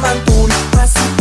mantul, myself.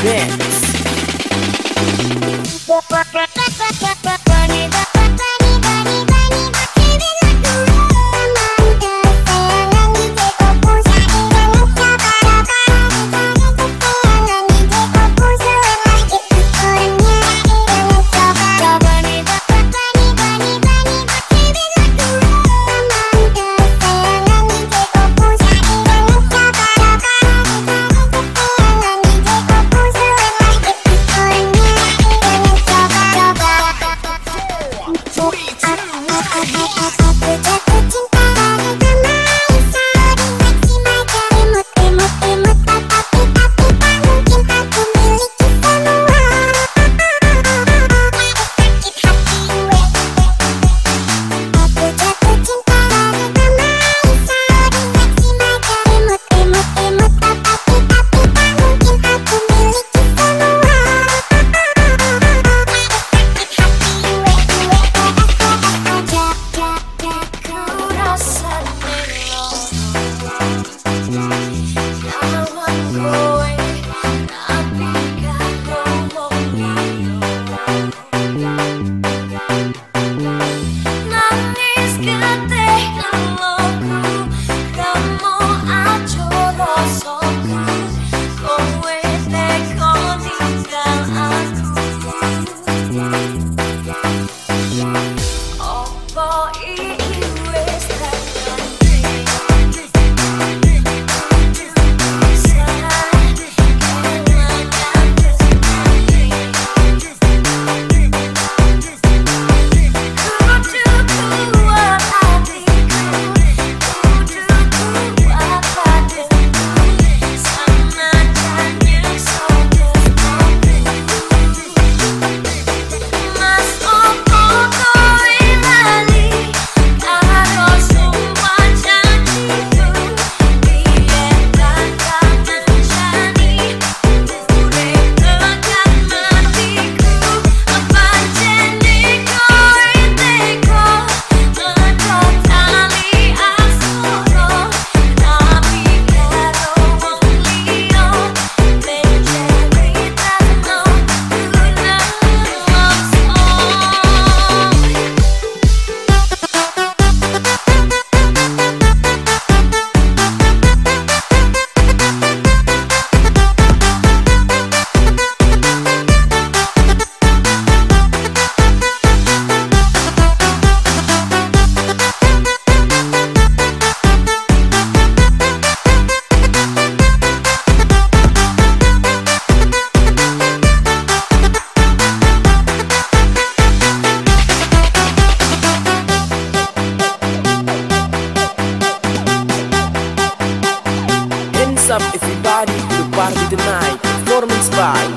Opus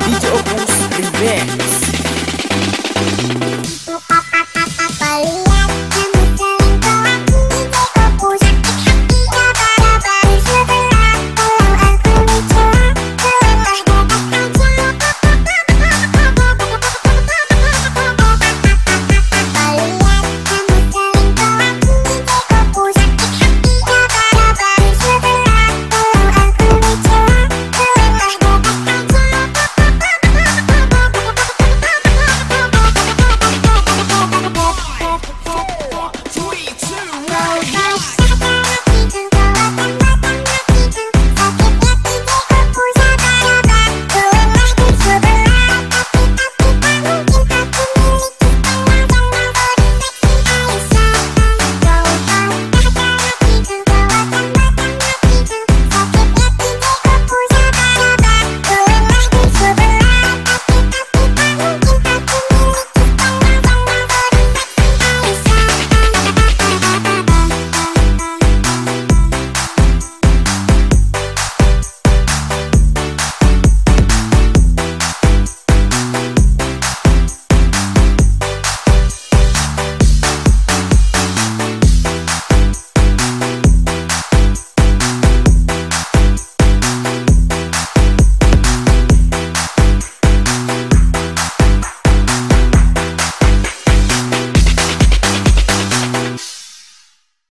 DJ Opus Remix.